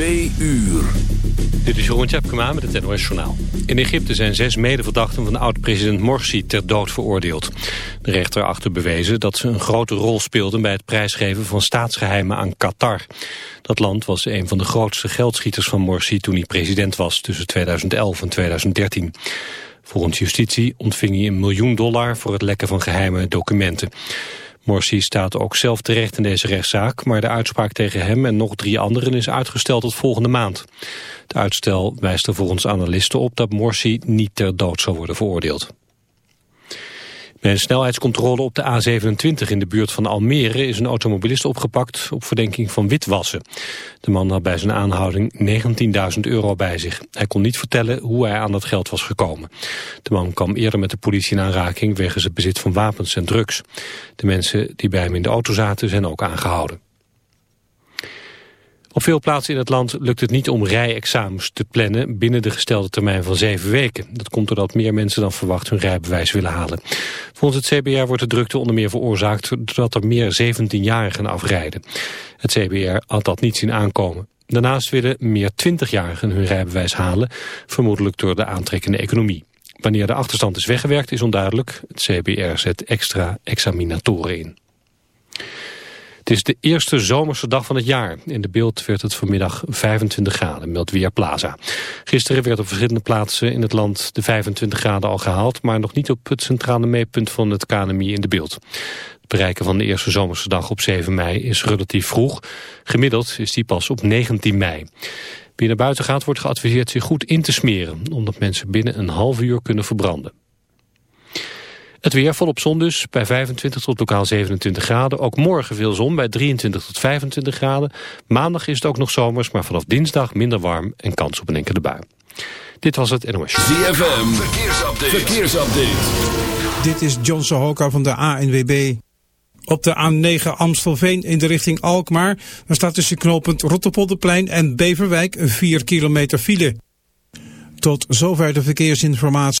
Uur. Dit is Jeroen Tjepkema met het NOS Journaal. In Egypte zijn zes medeverdachten van oud-president Morsi ter dood veroordeeld. De rechter achter bewezen dat ze een grote rol speelden... bij het prijsgeven van staatsgeheimen aan Qatar. Dat land was een van de grootste geldschieters van Morsi toen hij president was... tussen 2011 en 2013. Volgens justitie ontving hij een miljoen dollar voor het lekken van geheime documenten. Morsi staat ook zelf terecht in deze rechtszaak, maar de uitspraak tegen hem en nog drie anderen is uitgesteld tot volgende maand. Het uitstel wijst er volgens analisten op dat Morsi niet ter dood zal worden veroordeeld. Bij een snelheidscontrole op de A27 in de buurt van Almere is een automobilist opgepakt op verdenking van witwassen. De man had bij zijn aanhouding 19.000 euro bij zich. Hij kon niet vertellen hoe hij aan dat geld was gekomen. De man kwam eerder met de politie in aanraking wegens het bezit van wapens en drugs. De mensen die bij hem in de auto zaten zijn ook aangehouden. Op veel plaatsen in het land lukt het niet om rijexamens te plannen binnen de gestelde termijn van zeven weken. Dat komt doordat meer mensen dan verwacht hun rijbewijs willen halen. Volgens het CBR wordt de drukte onder meer veroorzaakt doordat er meer 17-jarigen afrijden. Het CBR had dat niet zien aankomen. Daarnaast willen meer 20-jarigen hun rijbewijs halen, vermoedelijk door de aantrekkende economie. Wanneer de achterstand is weggewerkt is onduidelijk. Het CBR zet extra examinatoren in. Het is de eerste zomerse dag van het jaar. In de beeld werd het vanmiddag 25 graden, meldt Weerplaza. Gisteren werd op verschillende plaatsen in het land de 25 graden al gehaald... maar nog niet op het centrale meetpunt van het KNMI in de beeld. Het bereiken van de eerste zomerse dag op 7 mei is relatief vroeg. Gemiddeld is die pas op 19 mei. Wie naar buiten gaat wordt geadviseerd zich goed in te smeren... omdat mensen binnen een half uur kunnen verbranden. Het weer volop zon dus, bij 25 tot lokaal 27 graden. Ook morgen veel zon, bij 23 tot 25 graden. Maandag is het ook nog zomers, maar vanaf dinsdag minder warm en kans op een enkele bui. Dit was het NOS. ZFM, verkeersupdate. verkeersupdate. Dit is John Sohoka van de ANWB. Op de A9 Amstelveen in de richting Alkmaar. Daar staat tussen knooppunt Rotterpolderplein en Beverwijk 4 kilometer file. Tot zover de verkeersinformatie.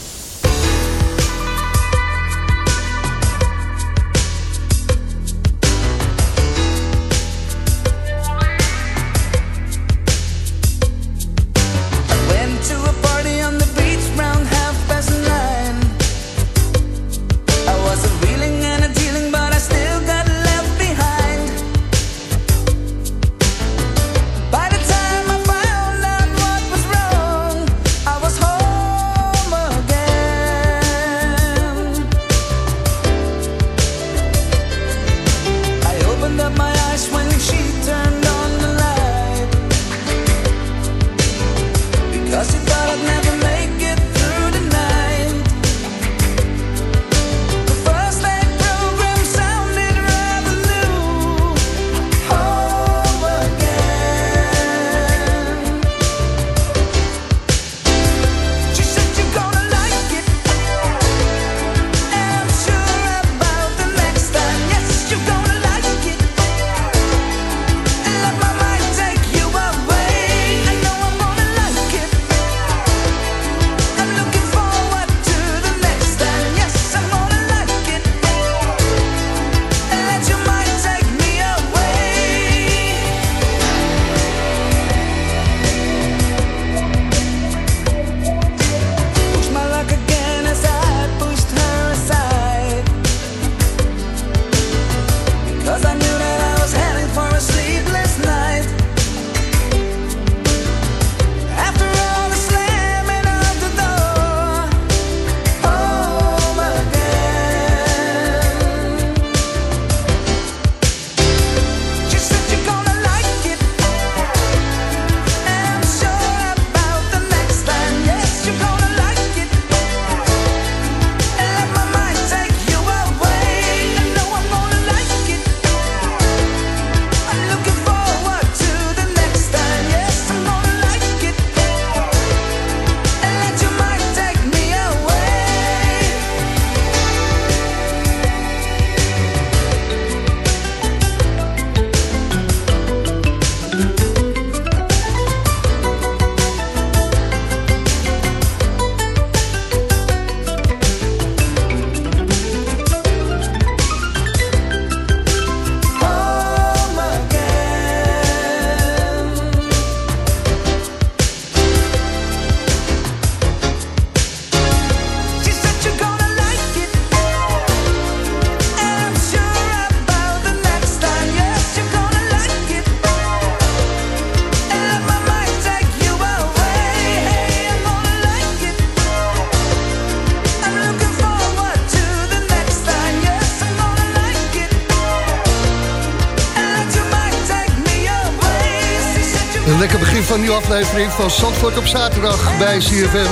Aflevering van Zandvoort op zaterdag bij CFM.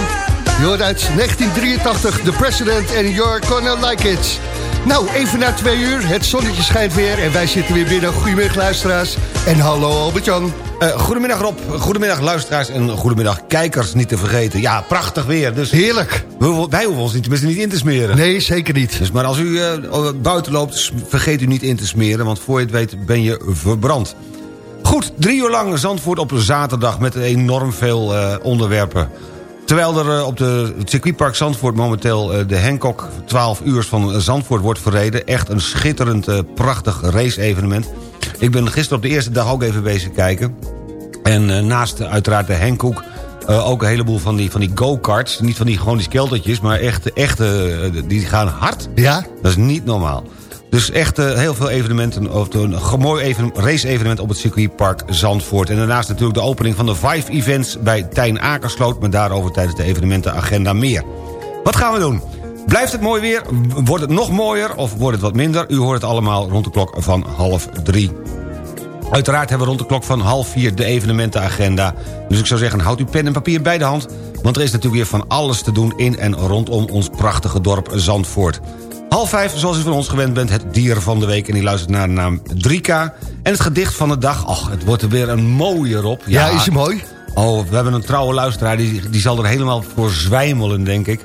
Je hoort uit 1983, The President and You're Gonna Like It. Nou, even na twee uur, het zonnetje schijnt weer en wij zitten weer binnen. Goedemiddag luisteraars en hallo Albert-Jan. Uh, goedemiddag Rob, goedemiddag luisteraars en goedemiddag kijkers niet te vergeten. Ja, prachtig weer. Dus Heerlijk. We, wij hoeven ons niet, tenminste niet in te smeren. Nee, zeker niet. Dus, maar als u uh, buiten loopt, vergeet u niet in te smeren... want voor je het weet ben je verbrand. Goed, drie uur lang Zandvoort op een zaterdag met enorm veel uh, onderwerpen. Terwijl er uh, op de, het circuitpark Zandvoort momenteel uh, de Hancock 12 uur van Zandvoort wordt verreden. Echt een schitterend, prachtig race-evenement. Ik ben gisteren op de eerste dag ook even bezig kijken. En naast uiteraard de Hancock... ook een heleboel van die, van die go-karts. Niet van die, gewoon die skeltertjes, maar echt, echte, die gaan hard. Ja? Dat is niet normaal. Dus echt uh, heel veel evenementen, een mooi even, race-evenement op het circuitpark Zandvoort. En daarnaast natuurlijk de opening van de Five Events bij Tijn Akersloot... maar daarover tijdens de evenementenagenda meer. Wat gaan we doen? Blijft het mooi weer? Wordt het nog mooier of wordt het wat minder? U hoort het allemaal rond de klok van half drie. Uiteraard hebben we rond de klok van half vier de evenementenagenda. Dus ik zou zeggen, houd uw pen en papier bij de hand... want er is natuurlijk weer van alles te doen in en rondom ons prachtige dorp Zandvoort. Half vijf, zoals u van ons gewend bent, het dier van de week. En die luistert naar de naam 3K. En het gedicht van de dag. Och, het wordt er weer een mooie op. Ja, ja is hij mooi? Oh, we hebben een trouwe luisteraar. Die, die zal er helemaal voor zwijmelen, denk ik.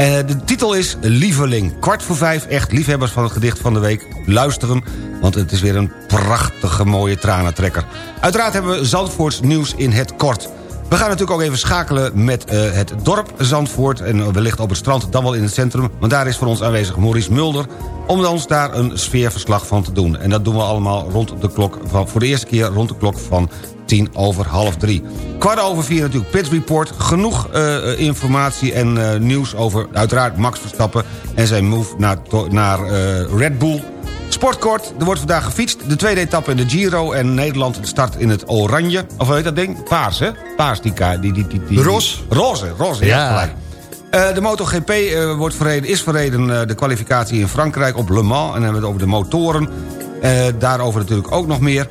Uh, de titel is Lieveling. Kwart voor vijf, echt liefhebbers van het gedicht van de week. Luisteren, want het is weer een prachtige mooie tranentrekker. Uiteraard hebben we Zandvoorts nieuws in het kort. We gaan natuurlijk ook even schakelen met uh, het dorp Zandvoort... en wellicht op het strand, dan wel in het centrum... want daar is voor ons aanwezig Maurice Mulder... om ons daar een sfeerverslag van te doen. En dat doen we allemaal rond de klok van, voor de eerste keer rond de klok van tien over half drie. Kwart over vier natuurlijk Pit Report. Genoeg uh, informatie en nieuws over uiteraard Max Verstappen... en zijn move naar, naar Red Bull... Sportkort, er wordt vandaag gefietst. De tweede etappe in de Giro en Nederland start in het oranje. Of hoe heet dat ding? Paars, hè? Paars, die... die, die, die, die Ros? Roze, roze, ja, gelijk. Uh, de MotoGP uh, wordt verreden, is verreden uh, de kwalificatie in Frankrijk op Le Mans. En dan hebben we het over de motoren. daarover natuurlijk ook nog meer.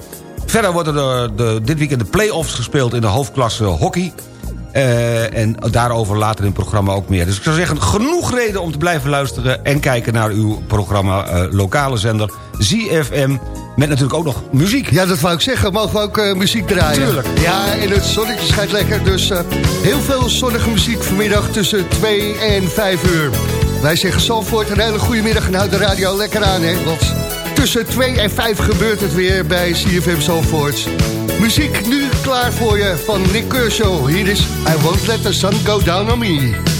Verder worden er de, dit weekend de play-offs gespeeld in de hoofdklasse hockey. Uh, en daarover later in het programma ook meer. Dus ik zou zeggen, genoeg reden om te blijven luisteren... en kijken naar uw programma uh, lokale zender ZFM... met natuurlijk ook nog muziek. Ja, dat wou ik zeggen. Mogen we ook uh, muziek draaien? Tuurlijk. Ja, en het zonnetje schijnt lekker. Dus heel veel zonnige muziek vanmiddag tussen 2 en 5 uur. Wij zeggen Zalvoort een hele goede middag en houd de radio lekker aan, hè. Want tussen 2 en 5 gebeurt het weer bij CFM Zalvoort. Muziek nu klaar voor je van Nick. Hier is I Won't Let the Sun Go Down on Me.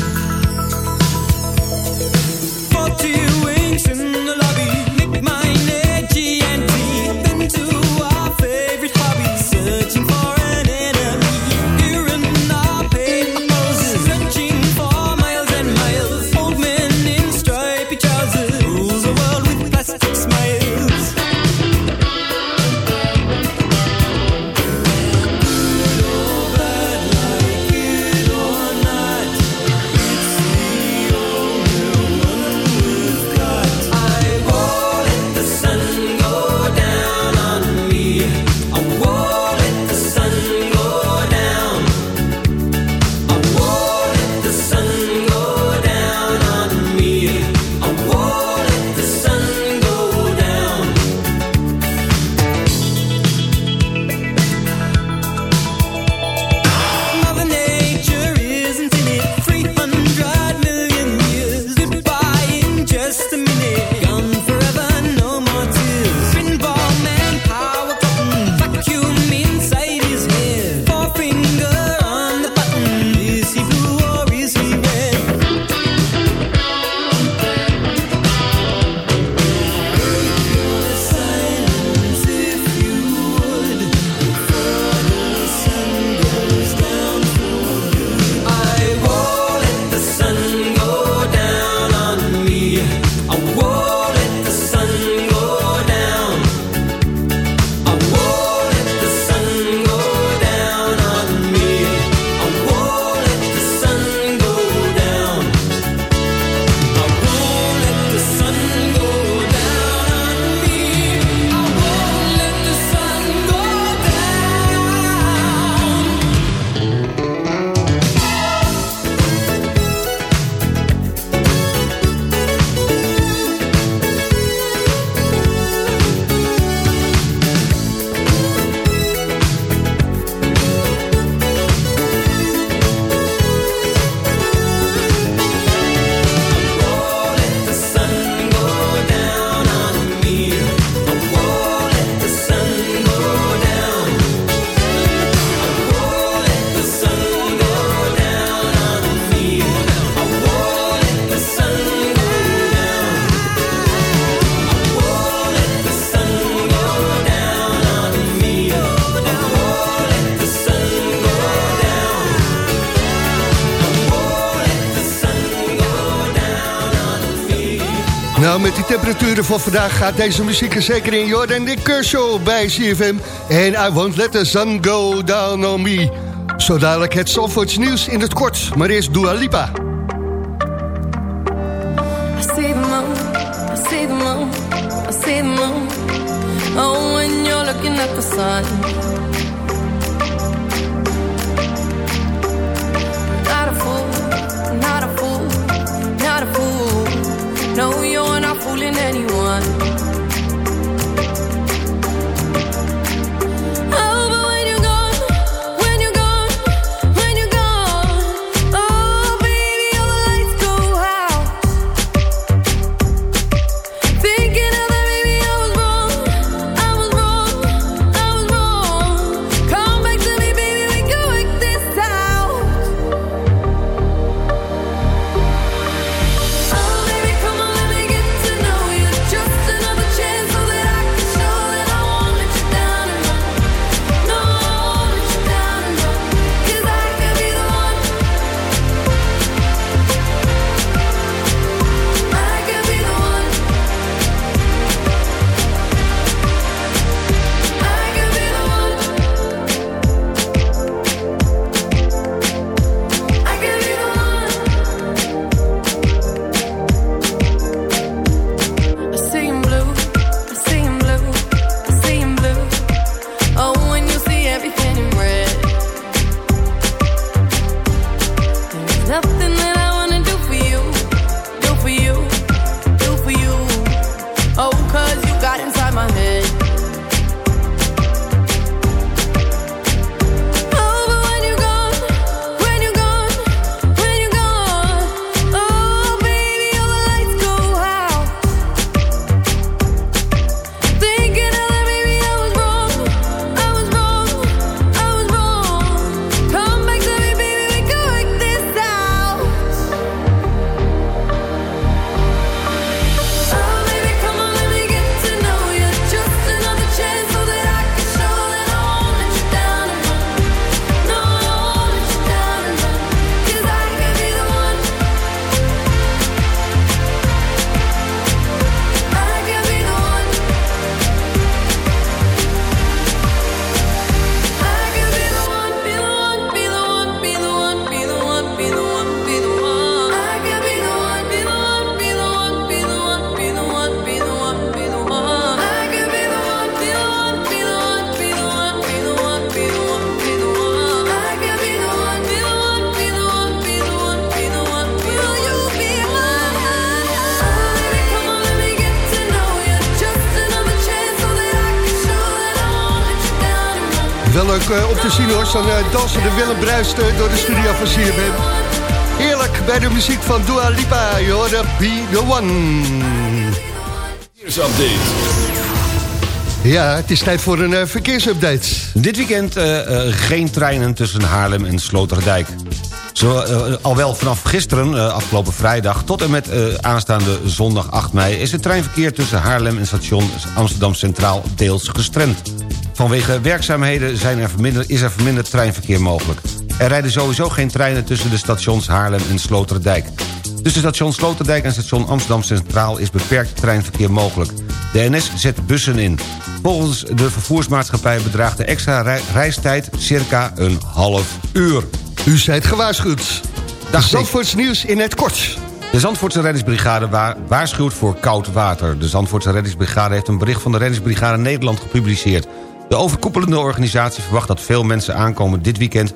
Temperaturen van vandaag gaat deze muziek er zeker in. Jordan de Kershaw bij CFM. En I won't let the sun go down on me. Zo dadelijk het Zandvoorts nieuws in het kort. Maar eerst Dua Lipa. I see moon, I see moon, I see moon. Oh, when you're looking at the sun. one. Leuk eh, om te zien hoor, zo'n uh, dansende Willem bruist eh, door de studio van CFM. Heerlijk bij de muziek van Dua Lipa, je hoorde Be The One. Ja, het is tijd voor een eh, verkeersupdate. Dit weekend eh, eh, geen treinen tussen Haarlem en Sloterdijk. Zo, eh, al wel vanaf gisteren, eh, afgelopen vrijdag... tot en met eh, aanstaande zondag 8 mei... is het treinverkeer tussen Haarlem en station Amsterdam Centraal deels gestremd. Vanwege werkzaamheden zijn er is er verminderd treinverkeer mogelijk. Er rijden sowieso geen treinen tussen de stations Haarlem en Sloterdijk. Tussen station Sloterdijk en station Amsterdam Centraal... is beperkt treinverkeer mogelijk. De NS zet bussen in. Volgens de vervoersmaatschappij bedraagt de extra rei- reistijd circa een half uur. U zijt gewaarschuwd. Dag. Zandvoorts nieuws in het kort. De Zandvoortse reddingsbrigade wa- waarschuwt voor koud water. De Zandvoortse reddingsbrigade heeft een bericht van de reddingsbrigade Nederland gepubliceerd. De overkoepelende organisatie verwacht dat veel mensen aankomen dit weekend...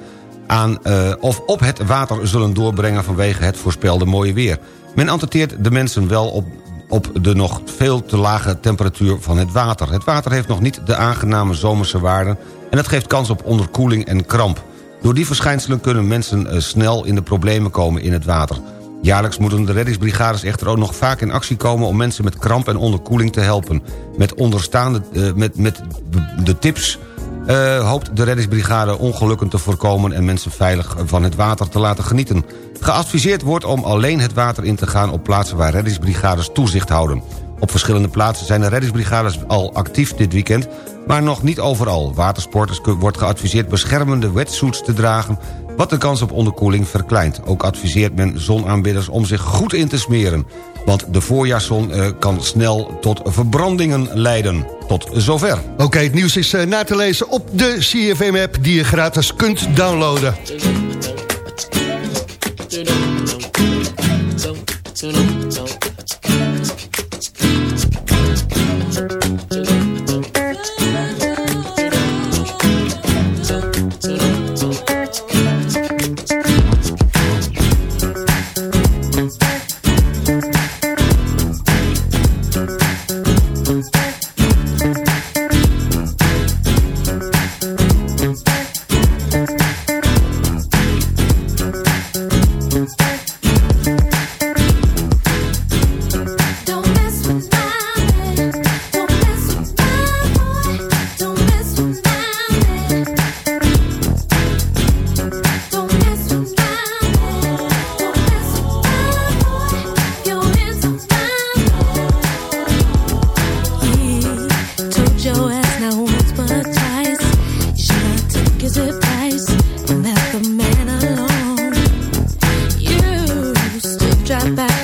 aan eh, of op het water zullen doorbrengen vanwege het voorspelde mooie weer. Men attenteert de mensen wel op, op de nog veel te lage temperatuur van het water. Het water heeft nog niet de aangename zomerse waarden... en dat geeft kans op onderkoeling en kramp. Door die verschijnselen kunnen mensen eh, snel in de problemen komen in het water. Jaarlijks moeten de reddingsbrigades echter ook nog vaak in actie komen... om mensen met kramp en onderkoeling te helpen. Met onderstaande eh, met, met de tips eh, hoopt de reddingsbrigade ongelukken te voorkomen... en mensen veilig van het water te laten genieten. Geadviseerd wordt om alleen het water in te gaan... op plaatsen waar reddingsbrigades toezicht houden. Op verschillende plaatsen zijn de reddingsbrigades al actief dit weekend... maar nog niet overal. Watersporters wordt geadviseerd beschermende wetsuits te dragen wat de kans op onderkoeling verkleint. Ook adviseert men zonaanbidders om zich goed in te smeren... want de voorjaarszon kan snel tot verbrandingen leiden. Tot zover. Oké, het nieuws is na te lezen op de CFM-app... die je gratis kunt downloaden.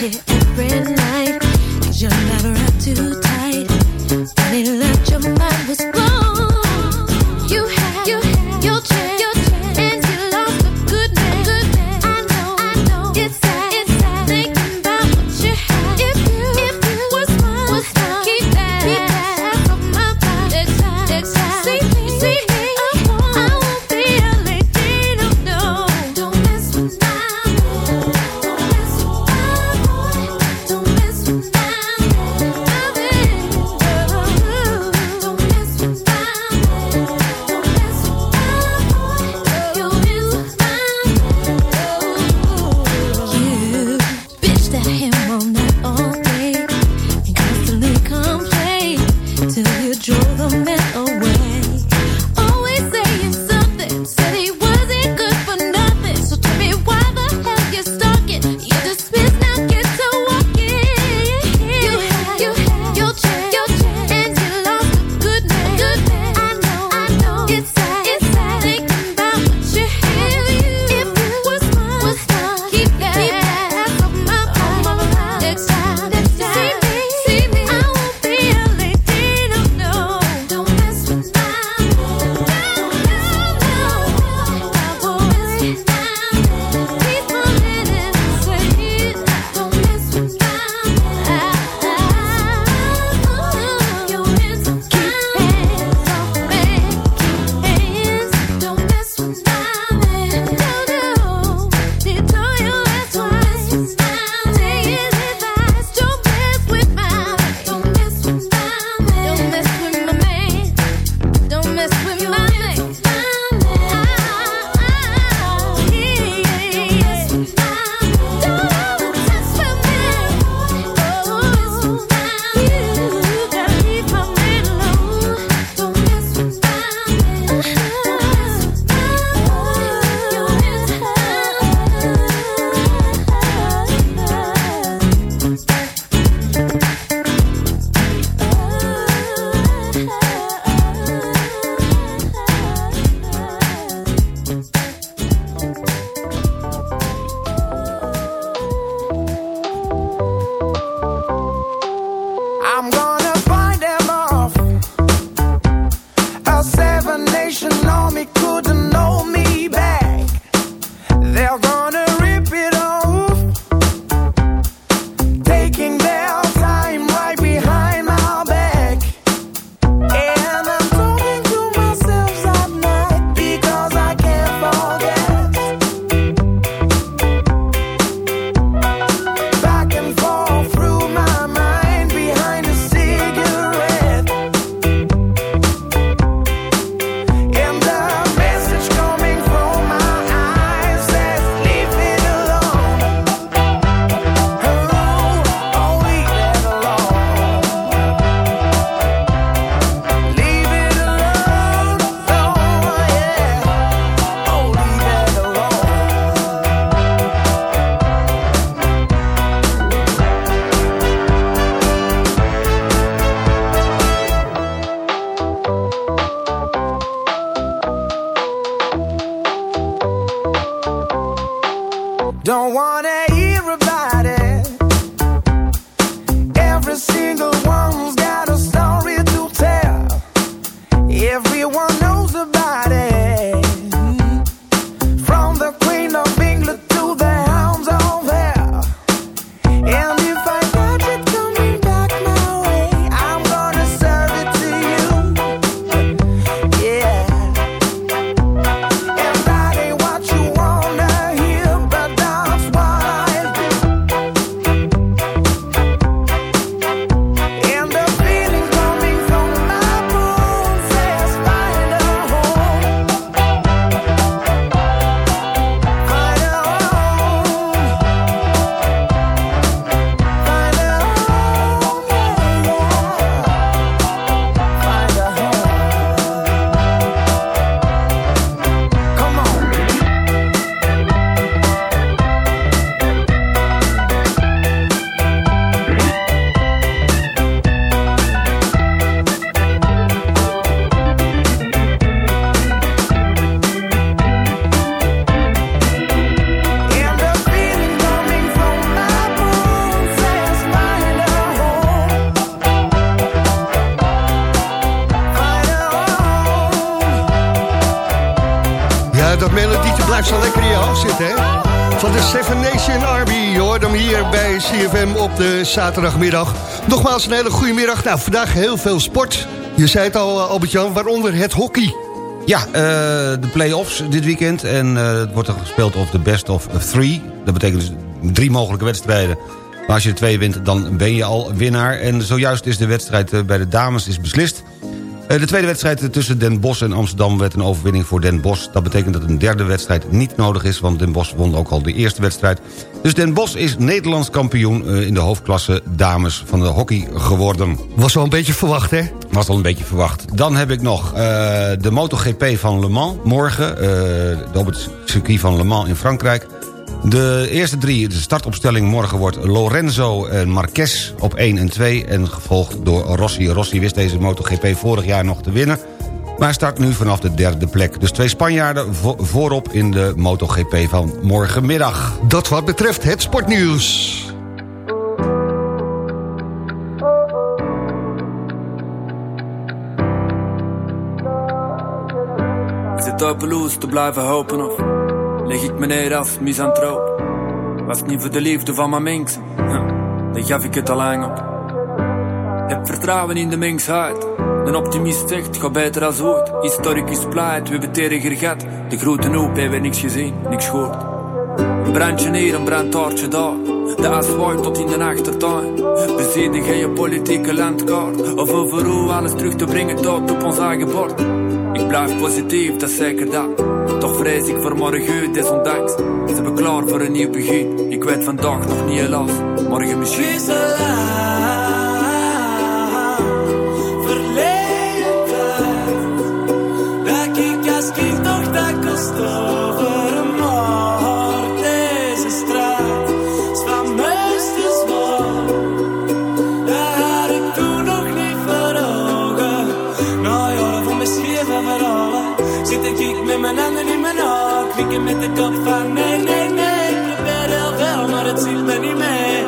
you every night. You're never up too tight. Any left your mind was blown. Zaterdagmiddag. Nogmaals een hele goede middag. Nou, vandaag heel veel sport. Je zei het al, eh, Albert-Jan, waaronder het hockey. Ja, eh, de play-offs dit weekend. En eh, het wordt er gespeeld of de best of three. Dat betekent dus drie mogelijke wedstrijden. Maar als je er twee wint, dan ben je al winnaar. En zojuist is de wedstrijd bij de dames is beslist. Eh, De tweede wedstrijd tussen Den Bosch en Amsterdam werd een overwinning voor Den Bosch. Dat betekent dat een derde wedstrijd niet nodig is... want Den Bosch won ook al de eerste wedstrijd. Dus Den Bosch is Nederlands kampioen eh, in de hoofdklasse dames van de hockey geworden. Was wel een beetje verwacht, hè? Was al een beetje verwacht. Dan heb ik nog eh, de MotoGP van Le Mans morgen. op het circuit van Le Mans in Frankrijk. De eerste drie, de startopstelling morgen wordt Lorenzo en Marquez op 1 en 2... en gevolgd door Rossi. Rossi wist deze MotoGP vorig jaar nog te winnen... maar start nu vanaf de derde plek. Dus twee Spanjaarden vo- voorop in de MotoGP van morgenmiddag. Dat wat betreft het sportnieuws. Zit op pelouse te blijven hopen of leg ik me neer als misantroop? Was niet voor de liefde van mijn hm, dan gaf ik het al lang op. Heb vertrouwen in de mensheid. Een optimist zegt, ga beter als ooit. Historicus pleit, we hebben het erger gehad. De grote hoop hebben niks gezien, niks gehoord. Een brandje hier, een brandtaartje daar. De as waait tot in de achtertuin. We zien de geopolitieke landkaart. Of over hoe alles terug te brengen tot op ons eigen bord. Ik blijf positief, dat is zeker dat. Vrees ik voor morgen, desondanks. Ze hebben klaar voor een nieuw begin. Ik weet vandaag nog niet helaas. Morgen misschien. Dat ik als kind toch dat kost de kop van nee, nee, nee. Ik probeer heel veel, maar het ziet me niet mee.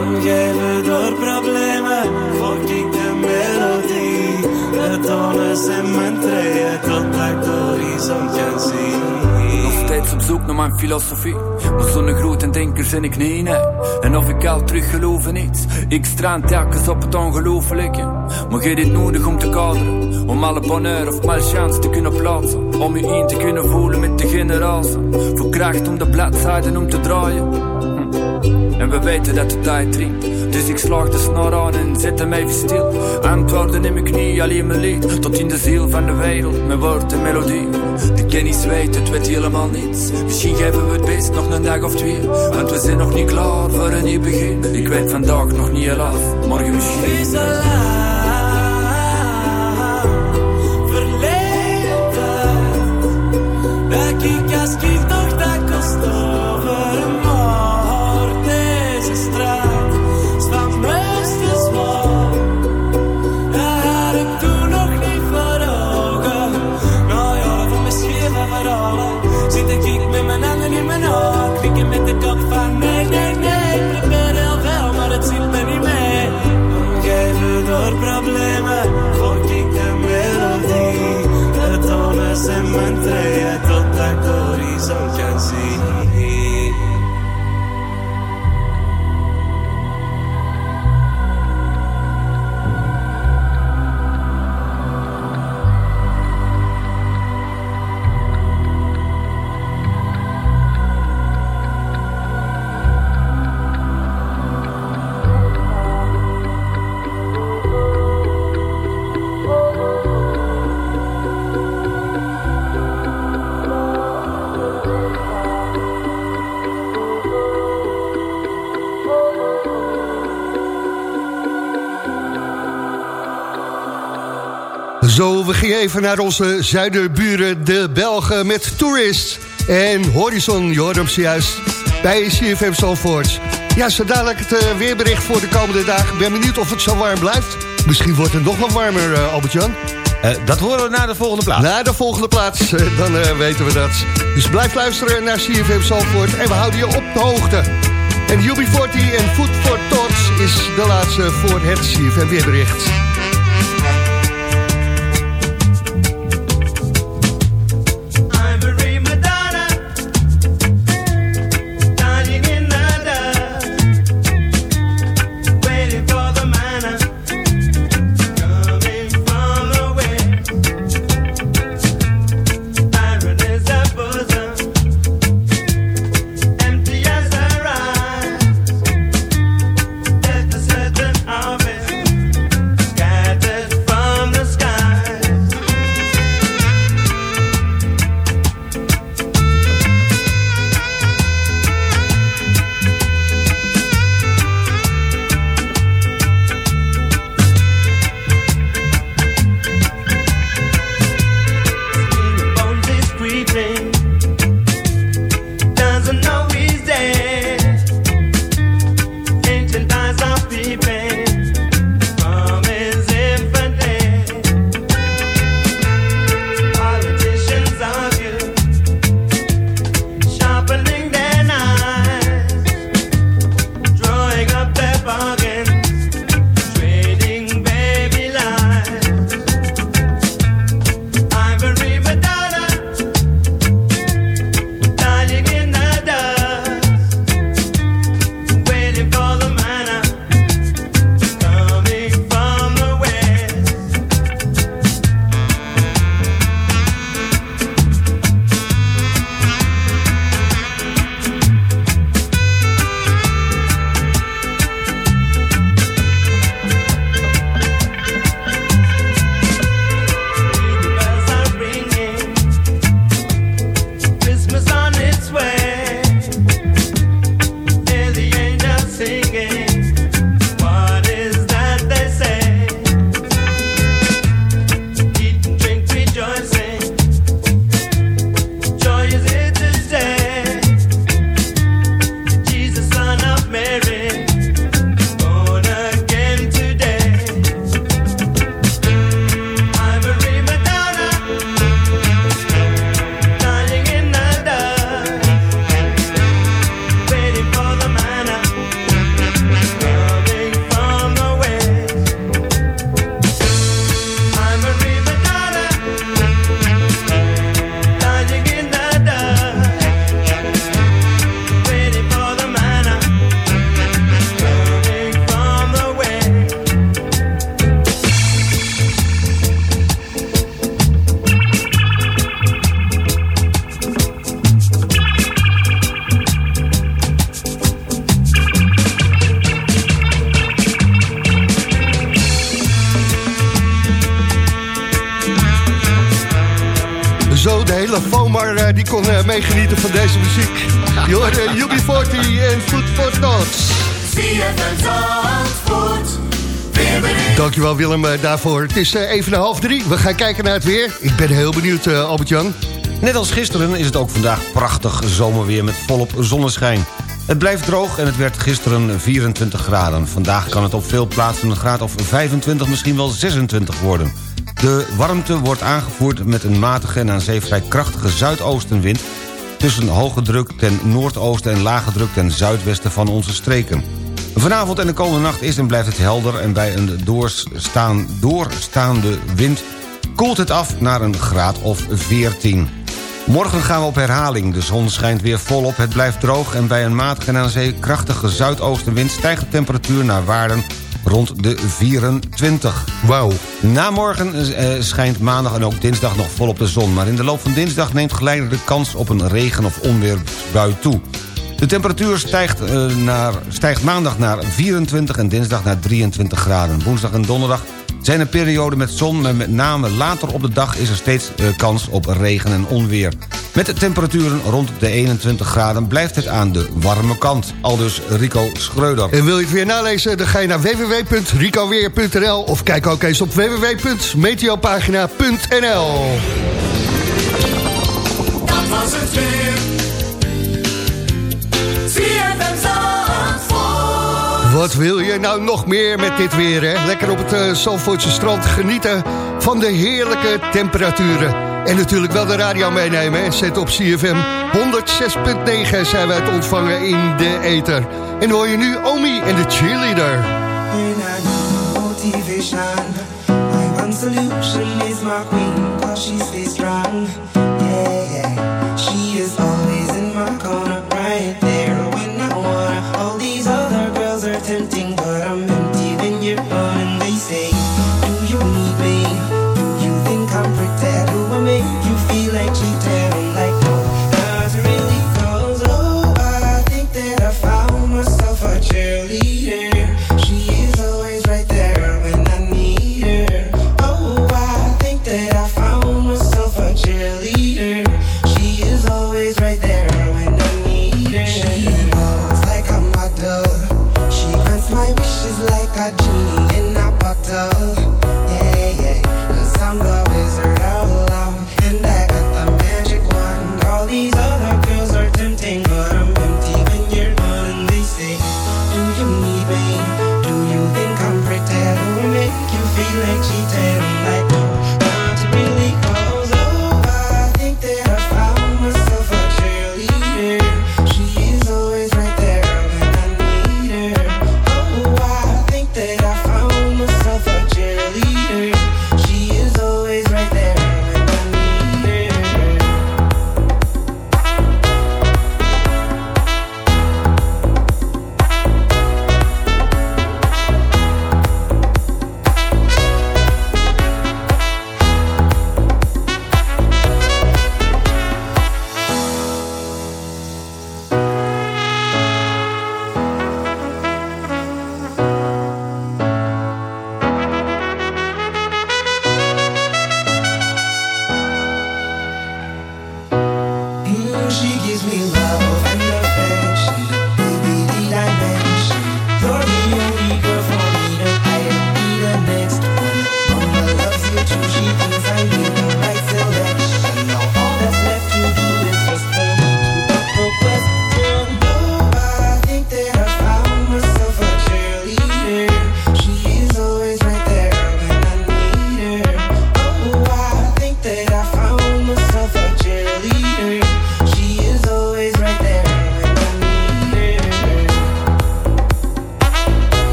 Omgeven door problemen, volg ik de melodie. De tonen en mijn treden, totdat ik de horizon steeds op zoek naar mijn filosofie. Maar zo'n grote denker zijn ik niet, nee. En of ik al terug geloof in iets. Ik strand telkens op het ongelofelijke. Maar je dit nodig om te kaderen. Om alle bonheur of malchance te kunnen plaatsen. Om je in te kunnen voelen met de generatie. Voor kracht om de bladzijden om te draaien. Hm. En we weten dat de tijd dringt. Dus ik slaag de snor aan en zet hem even stil. Antwoorden in mijn knie, alleen mijn lied. Tot in de ziel van de wereld, mijn woord en melodie. De kennis weet, het weet helemaal niets. Misschien geven we het best nog een dag of twee. Want we zijn nog niet klaar voor een nieuw begin. Ik weet vandaag nog niet helaas, morgen misschien. Zo, we gingen even naar onze zuiderburen, de Belgen, met Tourist. En Horizon, je hoort hem zojuist bij CFM Zalvoort. Ja, zo dadelijk het eh, weerbericht voor de komende dagen. Ik ben benieuwd of het zo warm blijft. Misschien wordt het nog wat warmer, eh, Albert-Jan. Eh, dat horen we na de volgende plaats. Na de volgende plaats, dan weten we dat. Dus blijf luisteren naar CFM Zalvoort en we houden je op de hoogte. En UB40 en Food for Thoughts is de laatste voor het CFM weerbericht. Telefoon maar eh, die kon eh, meegenieten van deze muziek. Je hoorde UB40 en Food for Thoughts. Dankjewel Willem eh, daarvoor. Het is even een half drie. We gaan kijken naar het weer. Ik ben heel benieuwd, Albert-Jan. Net als gisteren is het ook vandaag prachtig zomerweer met volop zonneschijn. Het blijft droog en het werd gisteren 24 graden. Vandaag kan het op veel plaatsen een graad of 25, misschien wel 26 worden. De warmte wordt aangevoerd met een matige en aan zee vrij krachtige zuidoostenwind... tussen hoge druk ten noordoosten en lage druk ten zuidwesten van onze streken. Vanavond en de komende nacht is en blijft het helder... en bij een doorstaan, doorstaande wind koelt het af naar een graad of 14. Morgen gaan we op herhaling. De zon schijnt weer volop, het blijft droog... en bij een matige en aan zee krachtige zuidoostenwind... stijgt de temperatuur naar waarden rond de 24. Wauw. Na morgen eh, schijnt maandag en ook dinsdag nog volop de zon... maar in de loop van dinsdag neemt geleidelijk de kans op een regen- of onweersbui toe. De temperatuur stijgt, eh, naar, stijgt maandag naar 24 en dinsdag naar 23 graden. Woensdag en donderdag zijn er perioden met zon... maar met name later op de dag is er steeds eh, kans op regen en onweer. Met de temperaturen rond de 21 graden blijft het aan de warme kant. Aldus Rico Schreuder. En wil je het weer nalezen, dan ga je naar www.ricoweer.nl of kijk ook eens op www.meteopagina.nl Dat was het weer. Wat wil je nou nog meer met dit weer, hè? Lekker op het uh, strand genieten van de heerlijke temperaturen. En natuurlijk wel de radio meenemen, hè? Zet op CFM 106.9 zijn wij het ontvangen in de ether. En hoor je nu Omi en de cheerleader. My one solution is my queen, cause she stays strong. She gives me love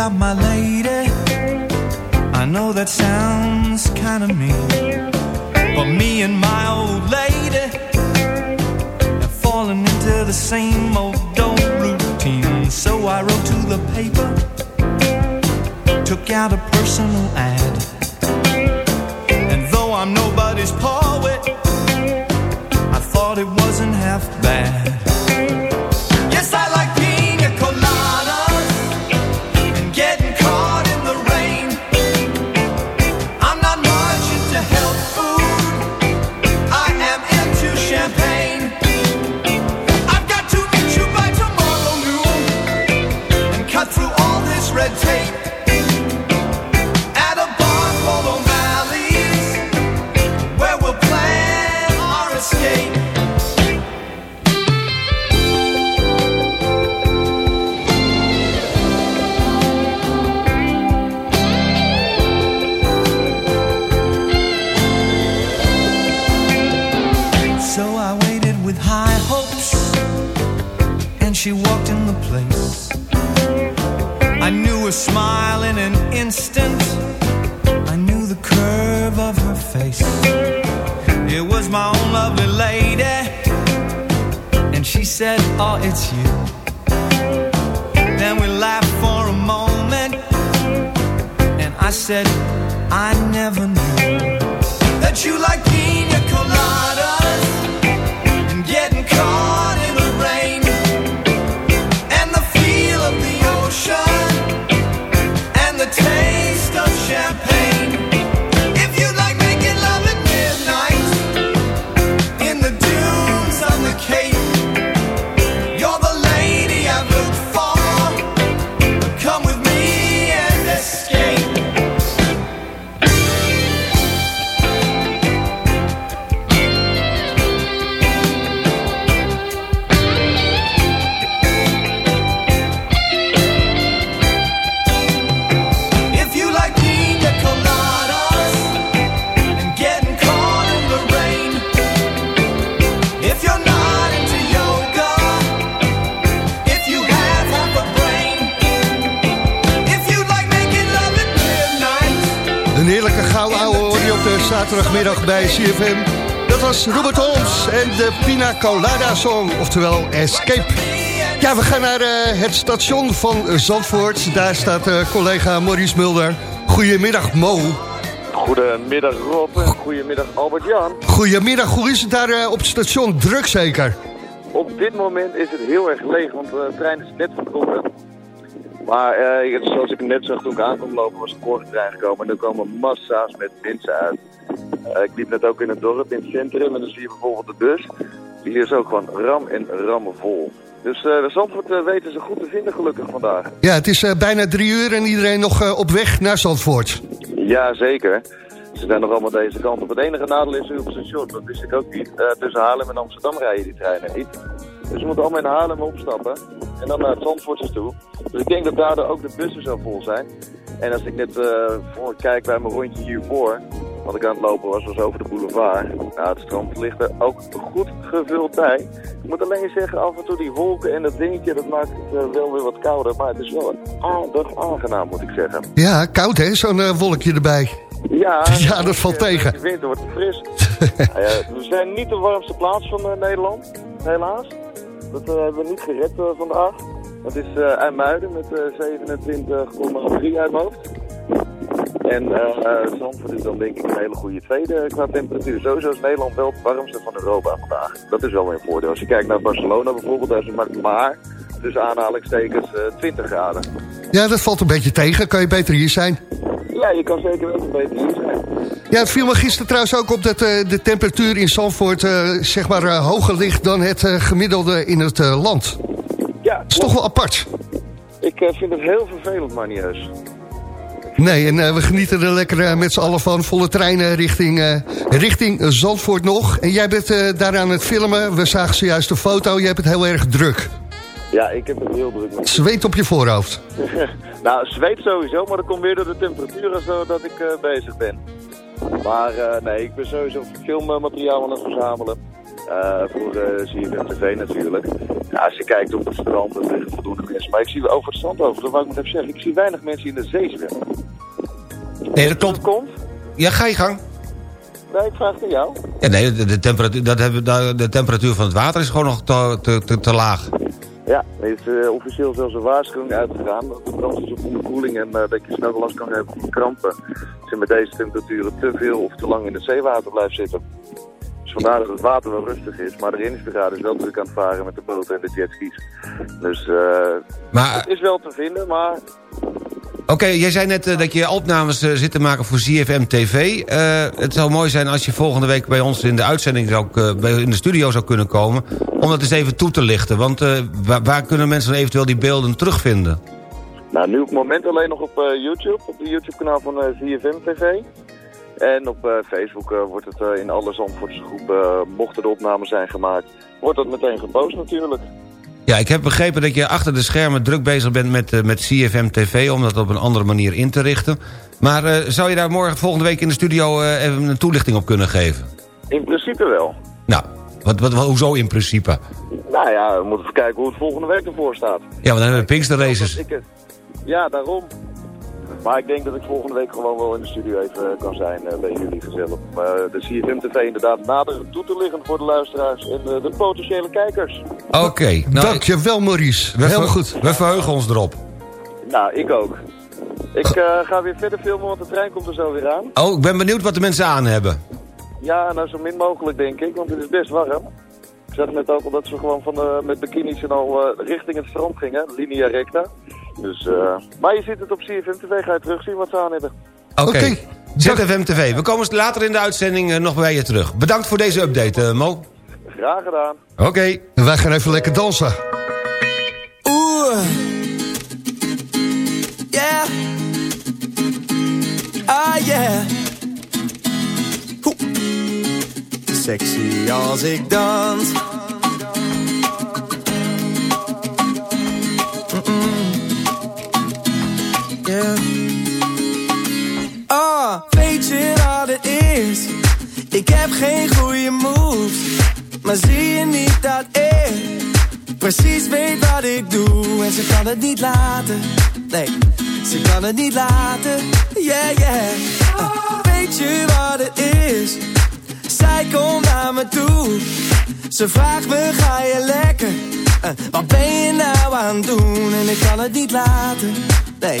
about my lady. I know that sounds CFM. Dat was Robert Holmes en de Pina Colada Song, oftewel Escape. Ja, we gaan naar eh, het station van Zandvoort. Daar staat eh, collega Maurice Mulder. Goedemiddag Mo. Goedemiddag Rob en goedemiddag Albert-Jan. Goedemiddag, hoe is het daar eh, op het station? Druk zeker? Op dit moment is het heel erg leeg, want de trein is net vertrokken. Maar zoals ik net zag toen ik aankwam lopen, was de vorige trein gekomen. En er komen massa's met mensen uit. Eh, ik liep net ook in het dorp, in het centrum. En dan zie je bijvoorbeeld de bus. Die is ook gewoon ram en rammen vol. Dus eh de Zandvoort eh, weten ze goed te vinden gelukkig vandaag. Ja, het is bijna drie uur en iedereen nog op weg naar Zandvoort. Ja, zeker. Ze zijn nog allemaal deze kant op. Het enige nadeel is op station, dat wist ik ook niet. Tussen Haarlem en Amsterdam rijden die treinen niet. Dus we moeten allemaal in Haarlem opstappen. En dan naar het toe. Dus ik denk dat daardoor ook de bussen zo vol zijn. En als ik net voor kijk bij mijn rondje hiervoor, wat ik aan het lopen was, was over de boulevard. Nou, het strand ligt er ook goed gevuld bij. Ik moet alleen zeggen, af en toe die wolken en dat dingetje, dat maakt het eh, wel weer wat kouder. Maar het is wel aardig aangenaam, moet ik zeggen. Ja, koud hè, zo'n eh, wolkje erbij. Ja, Ja, dat valt tegen. De winter wordt fris. Nou ja, we zijn niet de warmste plaats van eh, Nederland, helaas. Dat hebben we niet gered vandaag. Dat is IJmuiden met eh 27,3 uit mijn hoofd. En eh Zandvoort is dan denk ik een hele goede tweede qua temperatuur. Sowieso is Nederland wel het warmste van Europa vandaag. Dat is wel weer een voordeel. Als je kijkt naar Barcelona bijvoorbeeld, daar is het maar, maar tussen aanhalingstekens eh, 20 graden. Ja, dat valt een beetje tegen. Kan je beter hier zijn? Ja, je kan zeker wel een beetje hier zijn. Ja, het viel me gisteren trouwens ook op dat eh, de temperatuur in Zandvoort eh, zeg maar eh, hoger ligt dan het eh, gemiddelde in het eh, land. Ja, Dat is toch wel apart. Ik eh, vind het heel vervelend, heus. Nee, en eh, we genieten er lekker eh, met z'n allen van. Volle treinen richting, eh, richting Zandvoort nog. En jij bent daar aan het filmen. We zagen zojuist een foto. Je hebt het heel erg druk. Ja, ik heb het heel druk met Zweet op je voorhoofd. nou, zweet sowieso, maar dat komt weer door de temperatuur en zo dat ik bezig ben. Maar nee, ik ben sowieso filmmateriaal aan het verzamelen. Eh, voor uh, CFM TV natuurlijk. Ja, als je kijkt op het strand, dan liggen voldoende mensen. Maar ik zie over het strand over, dat wou ik nog even zeggen. Ik zie weinig mensen in de zee zwemmen. Nee, dat klopt. Komt? Ja, ga je gang. Nee, ik vraag het aan jou. Ja, nee, de, de temperatuur, dat hebben, de, de temperatuur van het water is gewoon nog te, te, te, te laag. Ja, er is eh, officieel zelfs een waarschuwing uitgegaan. Dat de brand is op onderkoeling en eh, dat je snel last kan hebben van krampen. Als je met deze temperaturen te veel of te lang in het zeewater blijft zitten. Dus vandaar dat het water wel rustig is. Maar de reddingsbrigade is wel druk aan het varen met de boten en de jetskis. Dus eh Maar- het is wel te vinden, maar Oké, jij zei net eh, dat je opnames eh, zit te maken voor CFM TV. Het zou mooi zijn als je volgende week bij ons in de uitzending zou, bij, in de studio zou kunnen komen. Om dat eens even toe te lichten. Want waar, waar kunnen mensen dan eventueel die beelden terugvinden? Nou, nu op het moment alleen nog op YouTube, op het YouTube-kanaal van ZFM TV. En op eh, Facebook eh, wordt het eh, in alle Zandvoortse groepen, mochten de opnames zijn gemaakt, wordt dat meteen gepost natuurlijk. Ja, ik heb begrepen dat je achter de schermen druk bezig bent met, met CFM TV... om dat op een andere manier in te richten. Maar zou je daar morgen volgende week in de studio even een toelichting op kunnen geven? In principe wel. Nou, wat, wat, wat, hoezo in principe? Nou ja, we moeten even kijken hoe het volgende week ervoor staat. Ja, want dan hebben we Pinkster Races. Ja, daarom. Maar ik denk dat ik volgende week gewoon wel in de studio even kan zijn eh, bij jullie gezellig. Om eh, de CFM TV inderdaad nader toe te liggen voor de luisteraars en eh, de potentiële kijkers. Oké. nou, Dankjewel, Maurice. we, Heel goed. We verheugen ons erop. Nou, ik ook. Ik eh, ga weer verder filmen, want de trein komt er zo weer aan. Oh, ik ben benieuwd wat de mensen aan hebben. Ja, nou zo min mogelijk denk ik, want het is best warm. Ik zag net ook al dat ze gewoon van de, met bikinis en al eh, richting het strand gingen, linea recta. Dus, eh, maar je ziet het op CFM TV, ga je terugzien wat ze aan hebben. Oké. ZFM TV. We komen later in de uitzending eh, nog bij je terug. Bedankt voor deze update, eh, Mo. Graag gedaan. Oké. Wij gaan even lekker dansen. Oeh. Yeah. Ah, yeah. Hoe. Sexy als ik dans. Yeah. Ah, weet je wat het is? Ik heb geen goede moves. Maar zie je niet dat ik precies weet wat ik doe en ze kan het niet laten. Nee, ze kan het niet laten. Yeah, yeah. Uh, weet je wat het is? Zij komt naar me toe. Ze vraagt me, ga je lekker? Uh, wat ben je nou aan het doen? En ik kan het niet laten. Nee,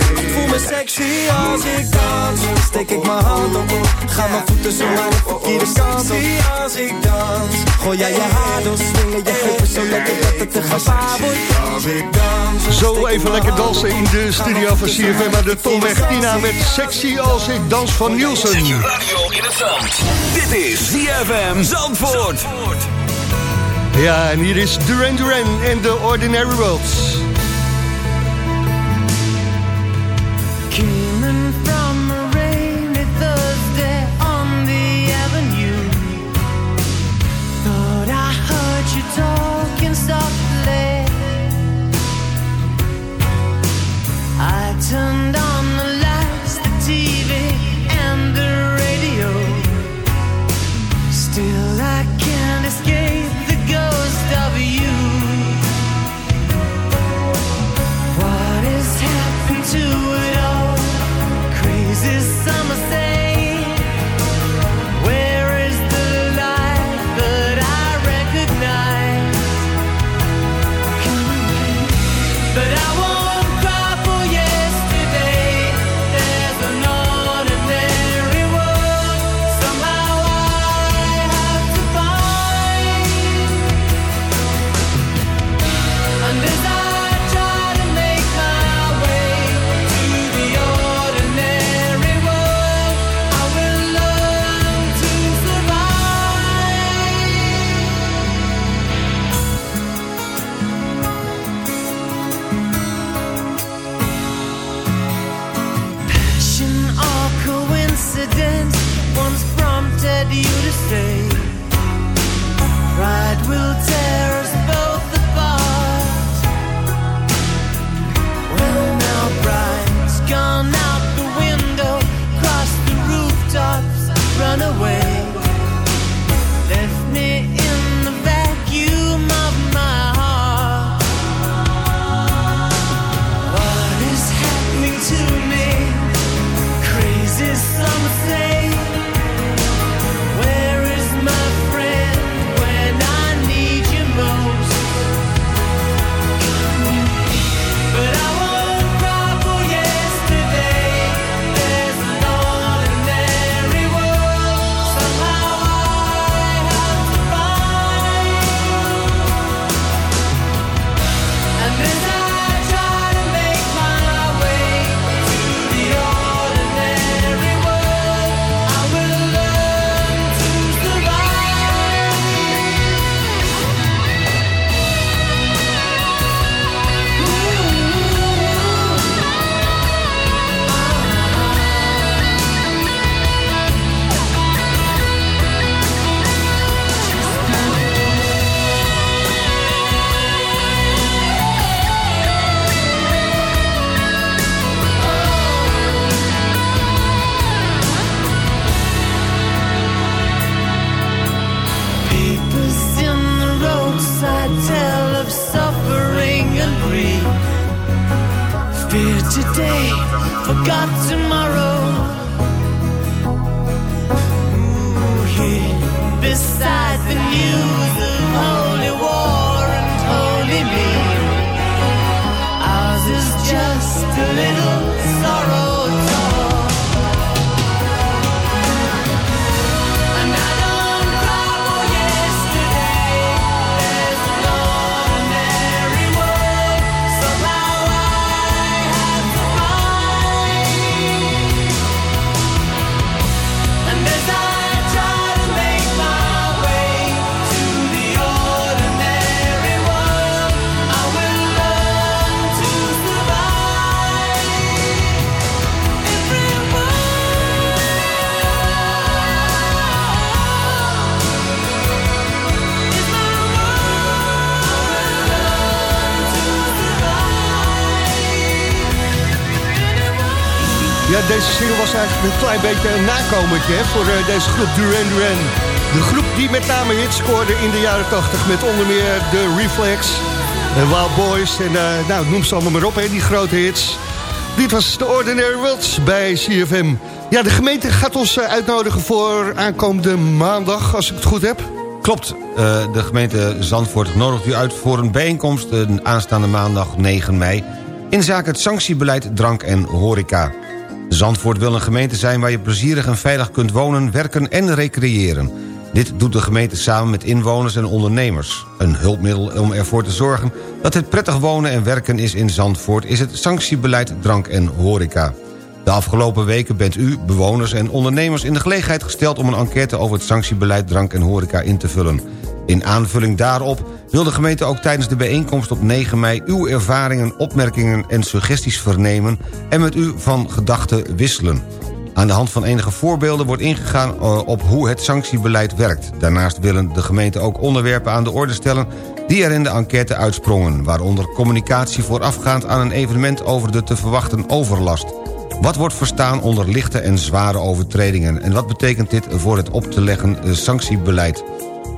sexy als ik dans. Steek ik mijn hand op. Ga mijn voeten zo naar de verkeerde kant op. als ik dans. Gooi jij je haar door, swingen je heupen zo lekker dat het een gevaar wordt. Als ik dans. Zo even lekker dansen in de studio van CFM aan de Tolweg Tina met Sexy als ik dans van Nielsen. Radio in het zand. Dit is ZFM Zandvoort. Ja, en hier is Duran Duran en The Ordinary Worlds. Turned on single was eigenlijk een klein beetje een nakomertje voor eh, deze groep Duran Duran. De groep die met name hits scoorde in de jaren 80 met onder meer de Reflex, de Wild Boys en eh, nou, noem ze allemaal maar op, hè, die grote hits. Dit was de Ordinary Worlds bij CFM. Ja, de gemeente gaat ons eh, uitnodigen voor aankomende maandag, als ik het goed heb. Klopt, de gemeente Zandvoort nodigt u uit voor een bijeenkomst... aanstaande maandag 9 mei... in zaken het sanctiebeleid drank en horeca. Zandvoort wil een gemeente zijn waar je plezierig en veilig kunt wonen, werken en recreëren. Dit doet de gemeente samen met inwoners en ondernemers. Een hulpmiddel om ervoor te zorgen dat het prettig wonen en werken is in Zandvoort... is het sanctiebeleid drank en horeca. De afgelopen weken bent u, bewoners en ondernemers in de gelegenheid gesteld... om een enquête over het sanctiebeleid drank en horeca in te vullen. In aanvulling daarop wil de gemeente ook tijdens de bijeenkomst op 9 mei... uw ervaringen, opmerkingen en suggesties vernemen... en met u van gedachten wisselen. Aan de hand van enige voorbeelden wordt ingegaan eh, op hoe het sanctiebeleid werkt. Daarnaast willen de gemeente ook onderwerpen aan de orde stellen... die er in de enquête uitsprongen... waaronder communicatie voorafgaand aan een evenement over de te verwachten overlast... Wat wordt verstaan onder lichte en zware overtredingen... en wat betekent dit voor het op te leggen eh, sanctiebeleid?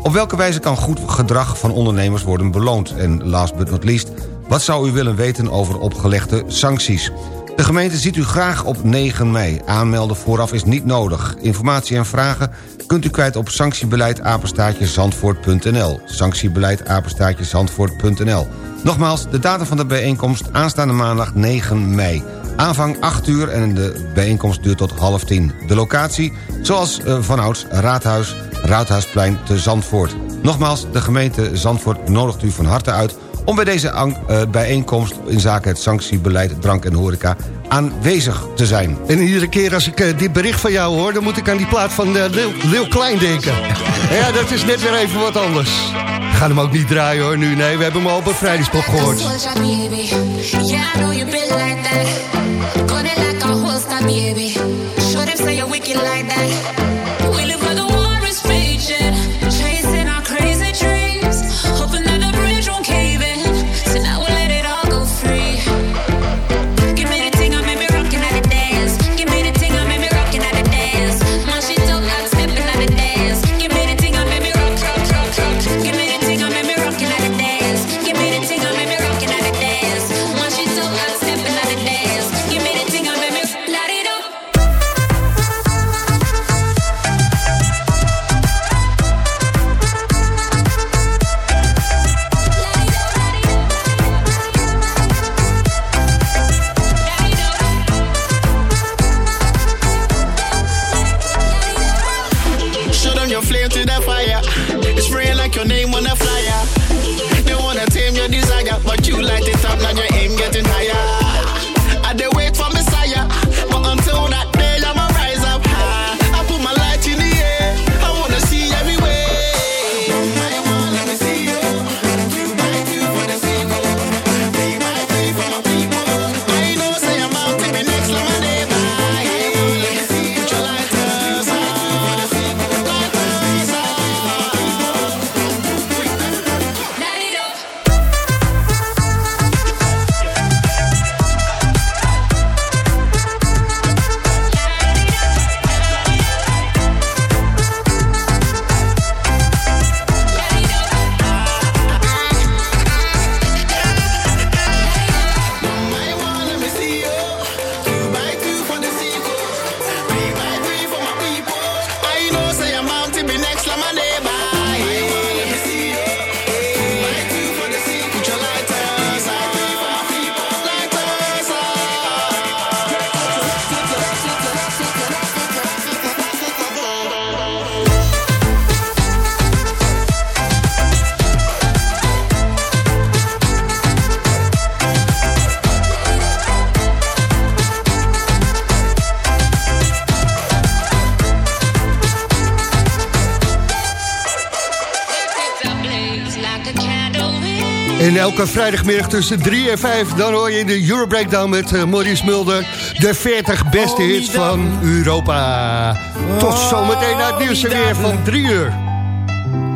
Op welke wijze kan goed gedrag van ondernemers worden beloond? En last but not least, wat zou u willen weten over opgelegde sancties? De gemeente ziet u graag op 9 mei. Aanmelden vooraf is niet nodig. Informatie en vragen kunt u kwijt op sanctiebeleid-zandvoort.nl. Sanctiebeleid-zandvoort.nl. Nogmaals, de datum van de bijeenkomst aanstaande maandag 9 mei. Aanvang 8 uur en de bijeenkomst duurt tot half 10. De locatie, zoals uh, vanouds, Raadhuis, Raadhuisplein te Zandvoort. Nogmaals, de gemeente Zandvoort nodigt u van harte uit... om bij deze uh, bijeenkomst in zaken het sanctiebeleid drank en horeca aanwezig te zijn. En iedere keer als ik uh, dit bericht van jou hoor... dan moet ik aan die plaat van Lil, Lil Klein denken. ja, dat is net weer even wat anders. We gaan hem ook niet draaien hoor nu. Nee, we hebben hem al op een vrijdagspop gehoord. En elke vrijdagmiddag tussen 3 en 5... dan hoor je de Euro Breakdown met uh, Maurice Mulder... de 40 beste hits van Europa. Tot zometeen naar het nieuws weer van 3 uur.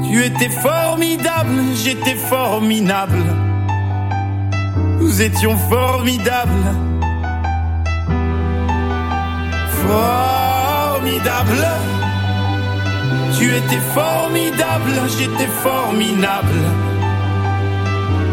Tu étais formidable, j'étais formidable. Nous étions formidables. Formidable. Tu étais formidable, j'étais formidable.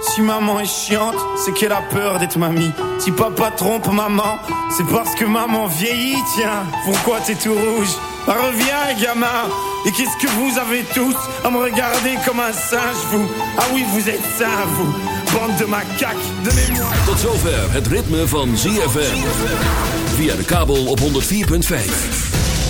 Si maman est chiante, c'est qu'elle a peur d'être mamie. Si papa trompe maman, c'est parce que maman vieillit, tiens. Pourquoi t'es tout rouge? Bah, Reviens, gamin. Et qu'est-ce que vous avez tous à me regarder comme un singe, vous? Ah oui, vous êtes sains, vous. Bande de macaques, donnez-moi. Tot zover ZFM. Via de kabel op 104.5.